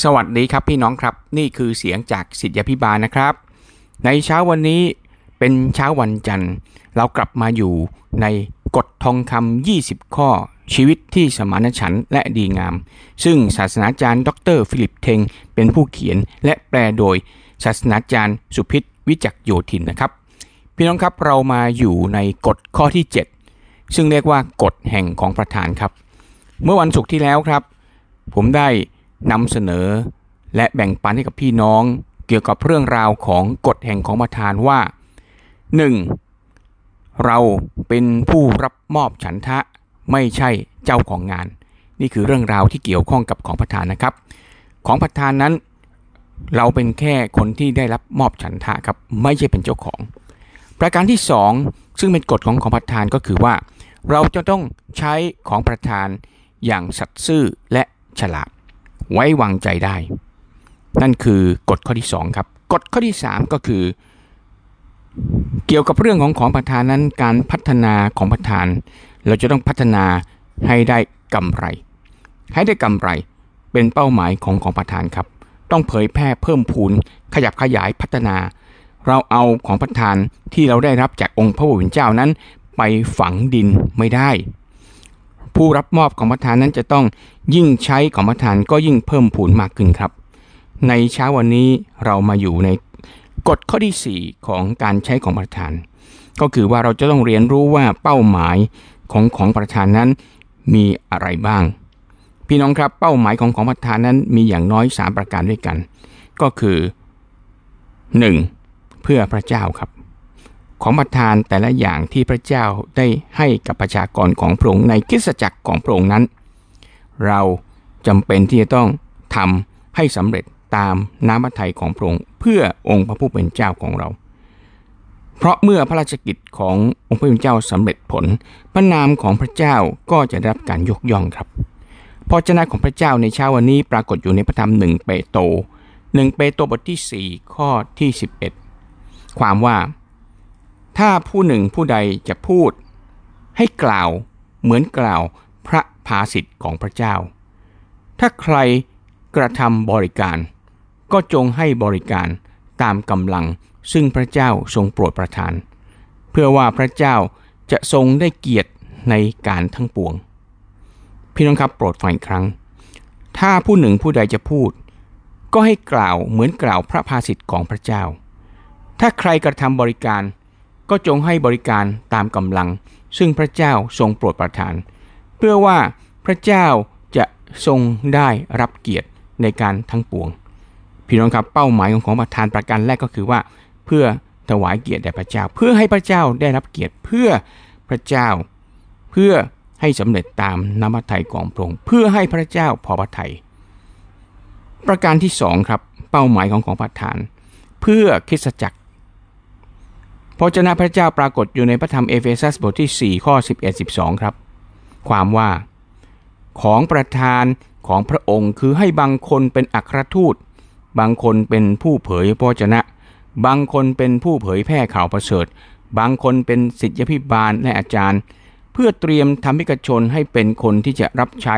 สวัสดีครับพี่น้องครับนี่คือเสียงจากสิทธยพิบาลนะครับ ในเช้าวันนี้เป็นเช้าวันจันทร์ เรากลับมาอยู่ในกฎทองคำ20 ข้อชีวิตที่สมานฉันท์และดีงาม ซึ่งศาสนาจารย์ดรฟิลิปเทงเป็นผู้เขียนและแปลโดยศาสนาจารย์สุพิษวิจักโยธินนะครับ พี่น้องครับเรามาอยู่ในกฎข้อที่ 7 ซึ่งเรียกว่ากฎแห่งของประธานครับ เมื่อวันศุกร์ที่แล้วครับ ผมได้ นำเสนอ และแบ่งปันให้กับพี่น้องเกี่ยวกับเรื่องราวของกฎแห่งของประธานว่า 1. เราเป็นผู้รับมอบฉันทะไม่ใช่เจ้าของงาน นี่คือเรื่องราวที่เกี่ยวข้องกับของประธานนะครับ ของประธานนั้น เราเป็นแค่คนที่ได้รับมอบฉันทะครับไม่ใช่เป็นเจ้าของ ประการที่ 2 ซึ่งเป็นกฎของของประธานก็คือว่า เราจะต้องใช้ของประธานอย่างสัตย์ซื่อและฉลาด ไว้วางใจได้ นั่นคือกฎข้อที่ 2 ครับ กฎข้อที่ 3 ก็คือ เกี่ยวกับเรื่องของของประธานนั้นการพัฒนาของประธาน เราจะต้องพัฒนาให้ได้กำไร ให้ได้กำไรเป็นเป้าหมายของของประธานครับ ต้องเผยแพร่เพิ่มพูนขยับขยายพัฒนา เราเอาของประธานที่เราได้รับจากองค์พระผู้เป็นเจ้านั้น ไปฝังดินไม่ได้ ผู้รับมอบของประธานนั้นจะต้องยิ่งใช้ของประธานก็ยิ่งเพิ่มพูนมากขึ้นครับ ในเช้าวันนี้เรามาอยู่ในกฎข้อที่ 4 ของการใช้ของประธาน ก็คือว่าเราจะต้องเรียนรู้ว่าเป้าหมายของของประธานนั้นมีอะไรบ้าง พี่น้องครับเป้าหมายของของประธานนั้นมีอย่างน้อย 3 ประการด้วยกัน ก็คือ 1. เพื่อพระเจ้าครับ ของประทานแต่ละอย่างที่พระเจ้าได้ให้กับประชากรของพระองค์ในคิสจักรของพระองค์นั้น เราจำเป็นที่จะต้องทำให้สำเร็จตามน้ำพระทัยของพระองค์เพื่อองค์พระผู้เป็นเจ้าของเรา เพราะเมื่อพระราชกิจขององค์พระผู้เป็นเจ้าสำเร็จผล พระนามของพระเจ้าก็จะได้รับการยกย่องครับพระเจ้าของพระเจ้าในเช้าวันนี้ปรากฏอยู่ในพระธรรมหนึ่งเปโตหนึ่งเปโตบทที่ 4 ข้อที่ 11 ความว่า ถ้าผู้หนึ่งผู้ใดจะพูด ให้กล่าวเหมือนกล่าวพระภาสิทธิ์ของพระเจ้า ถ้าใครกระทำบริการ ก็จงให้บริการตามกำลังซึ่งพระเจ้าทรงโปรดประทาน เพื่อว่าพระเจ้าจะทรงได้เกียรติในการทั้งปวง พี่น้องครับโปรดฟังอีกครั้ง ถ้าผู้หนึ่งผู้ใดจะพูด ก็ให้กล่าวเหมือนกล่าวพระภาสิทธิ์ของพระเจ้า ถ้าใครกระทำบริการ ก็จงให้บริการตามกำลัง ซึ่งพระเจ้าทรงโปรดประทาน เพื่อว่าพระเจ้าจะทรงได้รับเกียรติในการทั้งปวง พี่น้องครับเป้าหมายของของประธานประการแรกก็คือว่า เพื่อถวายเกียรติแด่พระเจ้า เพื่อให้พระเจ้าได้รับเกียรติเพื่อพระเจ้า เพื่อให้สำเร็จตามน้ำพระทัยของพระองค์เพื่อให้พระเจ้าพอพระทัยประการที่สองครับเป้าหมายของของประธาน เพื่อคริสตจักร พระเจ้าพระเจ้าปรากฏอยู่ในพระธรรมเอเฟซัสบทที่ 4 ข้อ 11 12 ครับ ความว่าของประธานของพระองค์คือให้บางคนเป็นอัครทูต บางคนเป็นผู้เผยพระชนะ บางคนเป็นผู้เผยแพร่ข่าวประเสริฐ บางคนเป็นศิษยพิบาลและอาจารย์ เพื่อเตรียมทำให้กชนให้เป็นคนที่จะรับใช้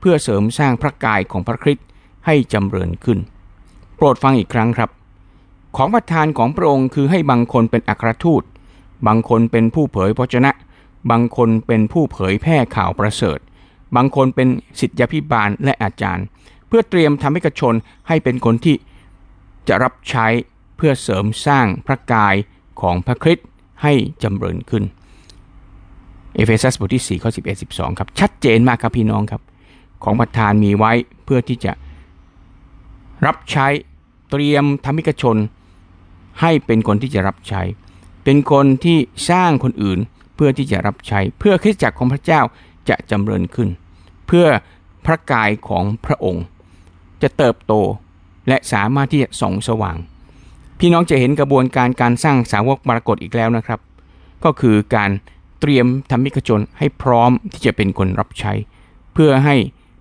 เพื่อเสริมสร้างพระกายของพระคริสต์ให้จำเริญขึ้น โปรดฟังอีกครั้งครับ ของประธานของพระองค์คือให้บางคนเป็นอัครทูต บางคนเป็นผู้เผยพระชนะ บางคนเป็นผู้เผยแพร่ข่าวประเสริฐ บางคนเป็นศิษยพิบาลและอาจารย์ เพื่อเตรียมทำให้กชนให้เป็นคนที่จะรับใช้เพื่อเสริมสร้างพระกายของพระคริสต์ให้จำเริญขึ้น เอเฟซัสบทที่4ข้อ11 12ครับชัดเจนมากครับพี่น้องครับ ของประธานมีไว้เพื่อที่จะรับใช้เตรียมธรรมิกชน ให้เป็นคนที่จะรับใช้ เป็นคนที่สร้างคนอื่นเพื่อที่จะรับใช้ เพื่อคริสตจักรของพระเจ้าจะจำเริญขึ้น เพื่อพระกายของพระองค์ จะเติบโตและสามารถที่จะส่องสว่าง พี่น้องจะเห็นกระบวนการการสร้างสาวกมรกตอีกแล้วนะครับ ก็คือการเตรียมธรรมิกชนให้พร้อมที่จะเป็นคนรับใช้ เพื่อให้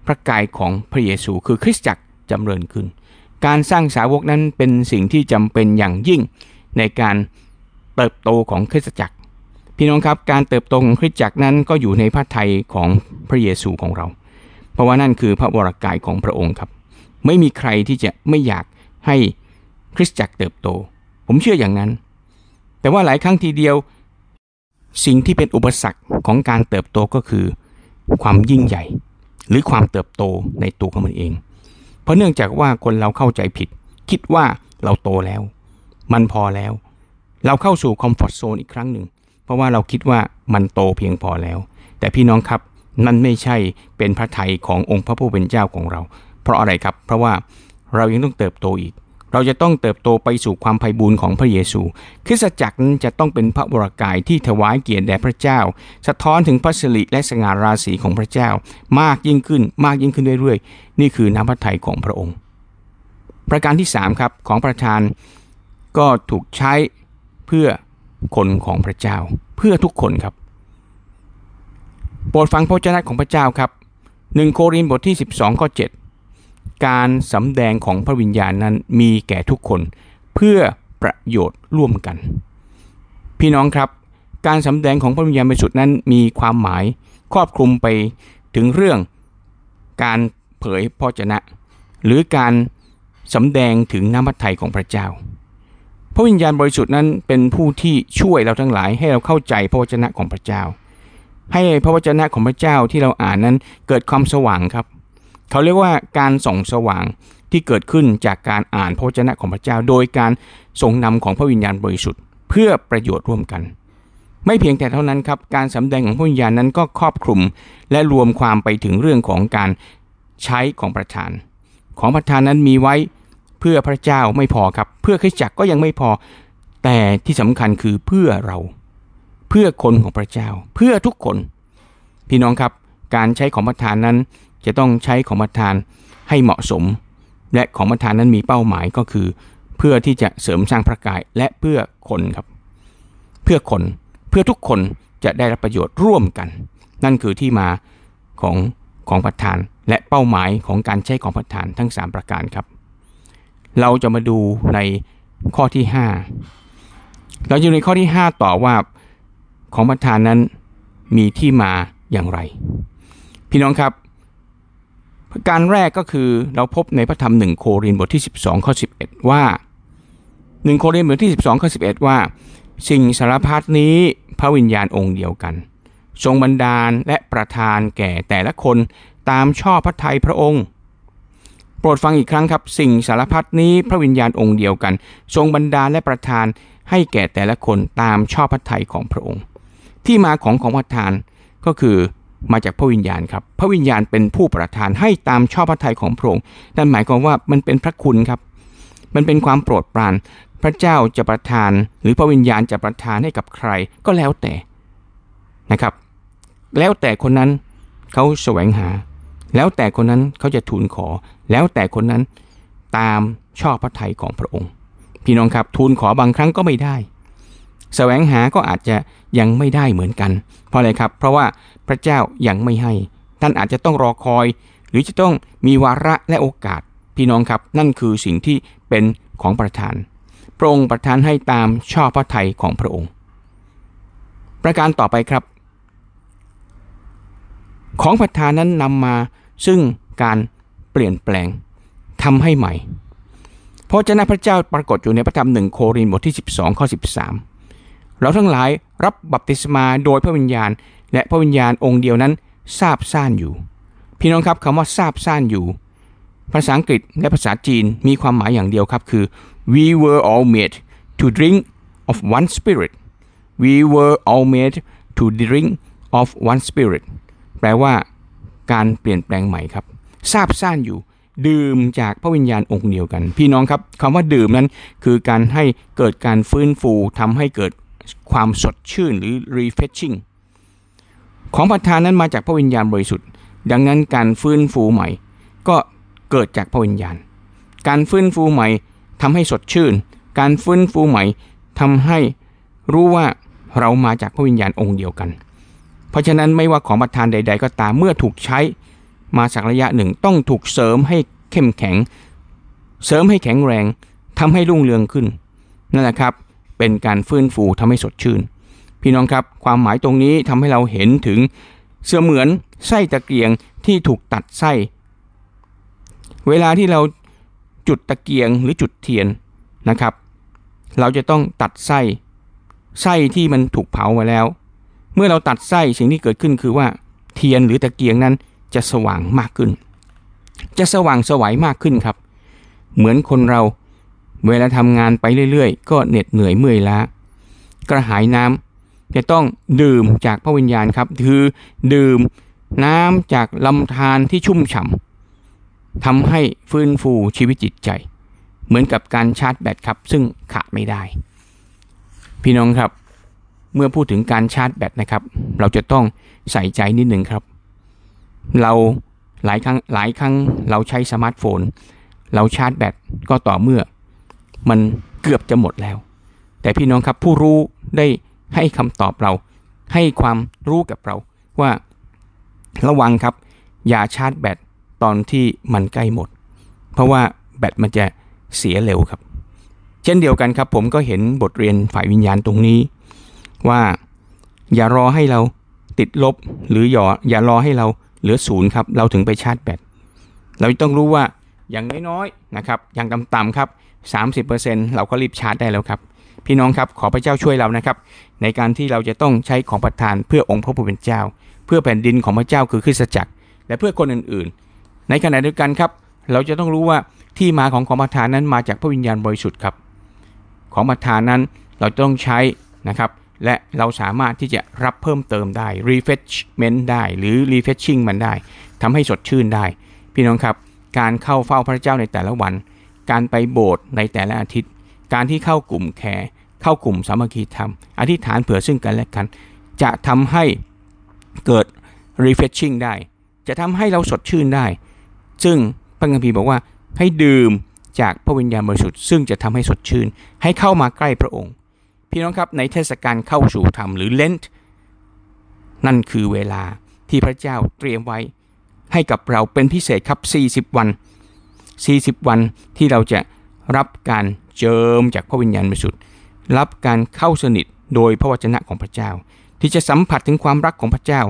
พระกายของพระเยซูคือคริสตจักรจำเริญขึ้น การสร้างสาวกนั้นเป็นสิ่งที่จำเป็นอย่างยิ่งในการเติบโตของคริสตจักร พี่น้องครับการเติบโตของคริสตจักรนั้นก็อยู่ในพระทัยของพระเยซูของเรา เพราะว่านั่นคือพระวรากายของพระองค์ครับ ไม่มีใครที่จะไม่อยากให้คริสตจักรเติบโต ผมเชื่ออย่างนั้น แต่ว่าหลายครั้งทีเดียว สิ่งที่เป็นอุปสรรคของการเติบโตก็คือ ความยิ่งใหญ่ หรือความเติบโตในตัวของมันเอง เพราะเนื่องจากว่าคนเราเข้าใจผิด คิดว่าเราโตแล้ว มันพอแล้ว เราเข้าสู่คอมฟอร์ทโซนอีกครั้งหนึ่ง เพราะว่าเราคิดว่ามันโตเพียงพอแล้ว แต่พี่น้องครับนั่นไม่ใช่เป็นพระทัยขององค์พระผู้เป็นเจ้าของเรา เพราะอะไรครับ เพราะว่าเรายังต้องเติบโตอีก เราจะต้องเติบโตไปสู่ความไพ่บูรณ์ของพระเยซู คริสตจักรนั้นจะต้องเป็นพระวรากายที่ถวายเกียรติแด่พระเจ้า สะท้อนถึงพระสิริและสง่าราศีของพระเจ้า มากยิ่งขึ้นมากยิ่งขึ้นเรื่อยๆ นี่คือน้ำพระทัยของพระองค์ ประการที่3ครับของประธานก็ถูกใช้เพื่อคนของพระเจ้า เพื่อทุกคนครับ โปรดฟังพระเจ้าของพระเจ้าครับ 1 โครินธ์บทที่ 12ข้อ7 การสำแดงของพระวิญญาณนั้นมีแก่ทุกคนเพื่อประโยชน์ร่วมกัน พี่น้องครับ การสำแดงของพระวิญญาณบริสุทธิ์นั้นมีความหมายครอบคลุมไปถึงเรื่องการเผยพระชนะ หรือการสำแดงถึงน้ำพระทัยของพระเจ้า พระวิญญาณบริสุทธิ์นั้นเป็นผู้ที่ช่วยเราทั้งหลายให้เราเข้าใจพระวจนะของพระเจ้า ให้พระวจนะของพระเจ้าที่เราอ่านนั้นเกิดความสว่างครับ เขาเรียกว่าการส่องสว่างที่เกิดขึ้นจากการอ่านพระวจนะของพระเจ้า โดยการทรงนำของพระวิญญาณบริสุทธิ์ เพื่อประโยชน์ร่วมกัน ไม่เพียงแต่เท่านั้นครับ การสำแดงของพระวิญญาณนั้นก็ครอบคลุม และรวมความไปถึงเรื่องของการใช้ของประธาน ของประธานนั้นมีไว้เพื่อพระเจ้าไม่พอครับ เพื่อคริสตจักรก็ยังไม่พอ แต่ที่สำคัญคือเพื่อเรา เพื่อคนของพระเจ้า เพื่อทุกคน พี่น้องครับ การใช้ของประธานนั้น จะต้องใช้ของประธานให้เหมาะสม และของประธานนั้นมีเป้าหมายก็คือ เพื่อที่จะเสริมสร้างพระกายและเพื่อคนครับ เพื่อคนเพื่อทุกคนจะได้รับประโยชน์ร่วมกัน นั่นคือที่มาของของประธานและเป้าหมายของการใช้ของประธานทั้ง 3 ประการครับ เราจะมาดูในข้อที่ 5 เราอยู่ในข้อที่ 5 ต่อว่าของประธานนั้นมีที่มาอย่างไร พี่น้องครับ การแรกก็คือเราพบในพระธรรมหนึ่งโครินบทที่ 12ข้อ11 ว่า 1 โครินบทที่ 12ข้อ11 ว่า สิ่งสารพัดนี้พระวิญญาณองค์เดียวกัน ทรงบันดาลและประทานแก่แต่ละคนตามชอบพระทัยพระองค์ โปรดฟังอีกครั้งครับ สิ่งสารพัดนี้พระวิญญาณองค์เดียวกัน ทรงบันดาลและประทานให้แก่แต่ละคนตามชอบพระทัยของพระองค์ ที่มาของของประทานก็คือ มาจากพระวิญญาณครับ พระวิญญาณเป็นผู้ประทานให้ตามชอบพระทัยของพระองค์นั่นหมายความว่ามันเป็นพระคุณครับ มันเป็นความโปรดปราน พระเจ้าจะประทาน หรือพระวิญญาณจะประทานให้กับใครก็แล้วแต่นะครับ แล้วแต่คนนั้นเขาแสวงหา แล้วแต่คนนั้นเขาจะทูลขอ แล้วแต่คนนั้นตามชอบพระทัยของพระองค์ พี่น้องครับทูลขอบางครั้งก็ไม่ได้ แสวงหาก็อาจจะยังไม่ได้เหมือนกัน เพราะอะไรครับ เพราะว่าพระเจ้ายังไม่ให้ ท่านอาจจะต้องรอคอย หรือจะต้องมีวาระและโอกาส พี่น้องครับ นั่นคือสิ่งที่เป็นของประธาน พระองค์ประทานให้ตามชอบพระทัยของพระองค์ ประการต่อไปครับ ของประธานนั้นนำมาซึ่งการเปลี่ยนแปลงทำให้ใหม่พระเจ้าพระเจ้าปรากฏอยู่ในพระธรรมหนึ่งโครินธ์บทที่ 12ข้อ13 เราทั้งหลายรับบัพติศมาโดยพระวิญญาณ และพระวิญญาณองค์เดียวนั้นทราบซ่านอยู่ พี่น้องครับคำว่าทราบซ่านอยู่ ภาษาอังกฤษและภาษาจีนมีความหมายอย่างเดียวครับคือ we were all made to drink of one spirit we were all made to drink of one spirit แปลว่าการเปลี่ยนแปลงใหม่ครับทราบซ่านอยู่ ดื่มจากพระวิญญาณองค์เดียวกัน พี่น้องครับคำว่าดื่มนั้นคือการให้เกิดการฟื้นฟูทำให้เกิด ความสดชื่นหรือ refreshing ของประทานนั้นมาจากพระวิญญาณบริสุทธิ์ ดังนั้นการฟื้นฟูใหม่ ก็เกิดจากพระวิญญาณ การฟื้นฟูใหม่ทำให้สดชื่น การฟื้นฟูใหม่ทำให้รู้ว่าเรามาจากพระวิญญาณองค์เดียวกัน เพราะฉะนั้นไม่ว่าของประทานใด ๆ ก็ตามเมื่อถูกใช้มาสักระยะหนึ่งต้องถูกเสริมให้เข้มแข็ง เสริมให้แข็งแรงทำให้รุ่งเรืองขึ้นนั่นแหละครับ เป็นการฟื้นฟูทำให้สดชื่น พี่น้องครับความหมายตรงนี้ทำให้เราเห็นถึงเสมือนไส้ตะเกียงที่ถูกตัดไส้ เวลาที่เราจุดตะเกียงหรือจุดเทียนนะครับ เราจะต้องตัดไส้ ไส้ที่มันถูกเผามาแล้ว เมื่อเราตัดไส้สิ่งที่เกิดขึ้นคือว่าเทียนหรือตะเกียงนั้นจะสว่างมากขึ้น จะสว่างสวัยมากขึ้นครับ เหมือนคนเรา เวลาทำงานไปเรื่อยๆ ก็เหน็ดเหนื่อยเมื่อยล้า กระหายน้ำจะต้องดื่มจากพระวิญญาณครับ คือดื่มน้ำจากลำธารที่ชุ่มฉ่ำทำให้ฟื้นฟูชีวิตจิตใจ เหมือนกับการชาร์จแบตครับ ซึ่งขาดไม่ได้ พี่น้องครับ เมื่อพูดถึงการชาร์จแบตนะครับ เราจะต้องใส่ใจนิดหนึ่งครับ เราหลายครั้งหลายครั้งเราใช้สมาร์ทโฟน เราชาร์จแบตก็ต่อเมื่อ มันเกือบจะหมดแล้ว แต่พี่น้องครับผู้รู้ได้ให้คำตอบเรา ให้ความรู้กับเราว่าระวังครับ อย่าชาร์จแบตตอนที่มันใกล้หมด เพราะว่าแบตมันจะเสียเร็วครับ เช่นเดียวกันครับ ผมก็เห็นบทเรียนฝ่ายวิญญาณตรงนี้ ว่าอย่ารอให้เราติดลบหรืออย่าอย่ารอให้เราเหลือศูนย์ครับ เราถึงไปชาร์จแบตเราต้องรู้ว่าอย่างน้อยๆนะครับ อย่างต่ำๆครับ 30%เราก็รีบชาร์จได้แล้วครับ พี่น้องครับขอพระเจ้าช่วยเรานะครับ ในการที่เราจะต้องใช้ของประทานเพื่อองค์พระผู้เป็นเจ้า เพื่อแผ่นดินของพระเจ้าคือคริสตจักร และเพื่อคนอื่นๆ ในขณะเดียวกันครับ เราจะต้องรู้ว่าที่มาของของประทานนั้นมาจากพระวิญญาณบริสุทธิ์ครับ ของประทานนั้นเราต้องใช้นะครับและเราสามารถที่จะรับเพิ่มเติมได้ refreshment ได้หรือ refreshing มันได้ทำให้สดชื่นได้ พี่น้องครับ การเข้าเฝ้าพระเจ้าในแต่ละวัน การไปโบสถ์ในแต่ละอาทิตย์ การที่เข้ากลุ่มแคร์เข้ากลุ่มสามัคคีธรรม อธิษฐานเผื่อซึ่งกันและกัน จะทำให้เกิด refreshing ได้ จะทำให้เราสดชื่นได้ ซึ่งพระคัมภีร์บอกว่าให้ดื่มจากพระวิญญาณบริสุทธิ์ ซึ่งจะทำให้สดชื่น ให้เข้ามาใกล้พระองค์ พี่น้องครับในเทศกาลเข้าสู่ธรรมหรือเลนต์นั่นคือเวลาที่พระเจ้าเตรียมไว้ให้กับเราเป็นพิเศษครับ 40 วัน 40 วันที่เราจะรับการเจิมจากพระวิญญาณบริสุทธิ์รับการเข้าสนิทโดยพระวจนะของพระเจ้า ที่จะสัมผัสถึงความรักของพระเจ้า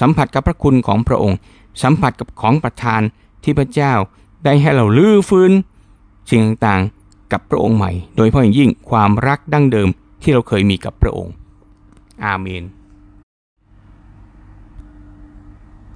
สัมผัสกับพระคุณของพระองค์ สัมผัสกับของประทานที่พระเจ้าได้ให้เราลื้อฟื้นสิ่งต่างๆกับพระองค์ใหม่ โดยเฉพาะอย่างยิ่งความรักดั้งเดิมที่เราเคยมีกับพระองค์ อาเมน